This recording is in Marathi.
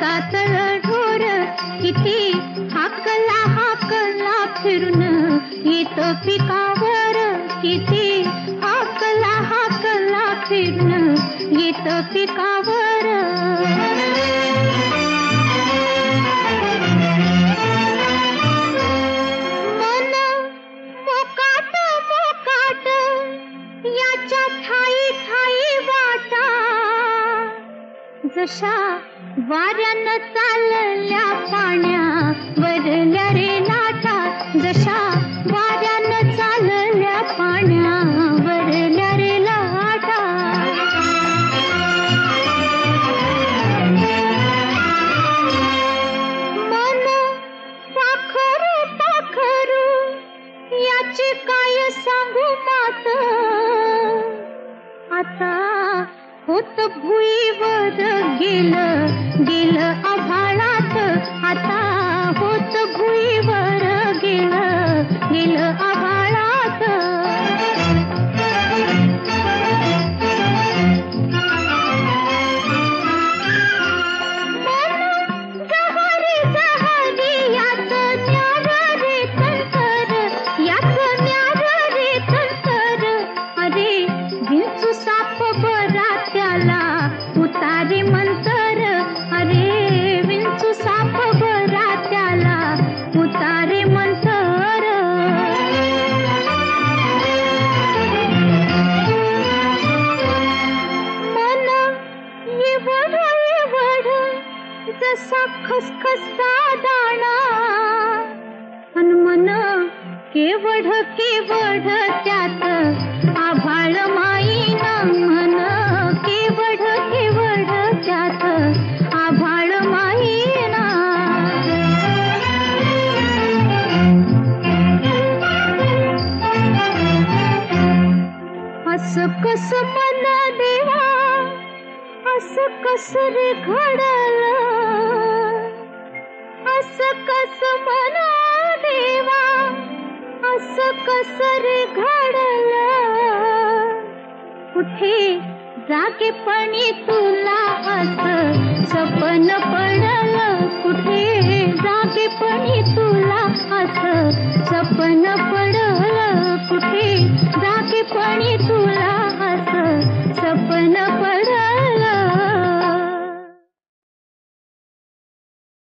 कातळ ढोर? किती हाकला हाकला फिरून. येत पिकावर किती हाकला हाकला फिरून. येत पिकावर. मन मोकाट मोकाट याच्या थाई थाई वाटा. जशा वाऱ्यानं चालल्या पाण्या वरल्या रे लाटा जशा. वाऱ्यानं चालल्या पाण्या वरल्या रे लाटा मन साखर पाखरू याची काय सांगू मात? आता होत भुईवर गेलं गेलं आभाळात. जसा खसखसा दाणा अन मन केवढ केवढ त्यात? आभाळ माईन मन केवढ केवढ त्यात? आभाळ माईना अस कस मन देवा? अस कस रे घडल? कुठे जाके पण तुला असं सपन पण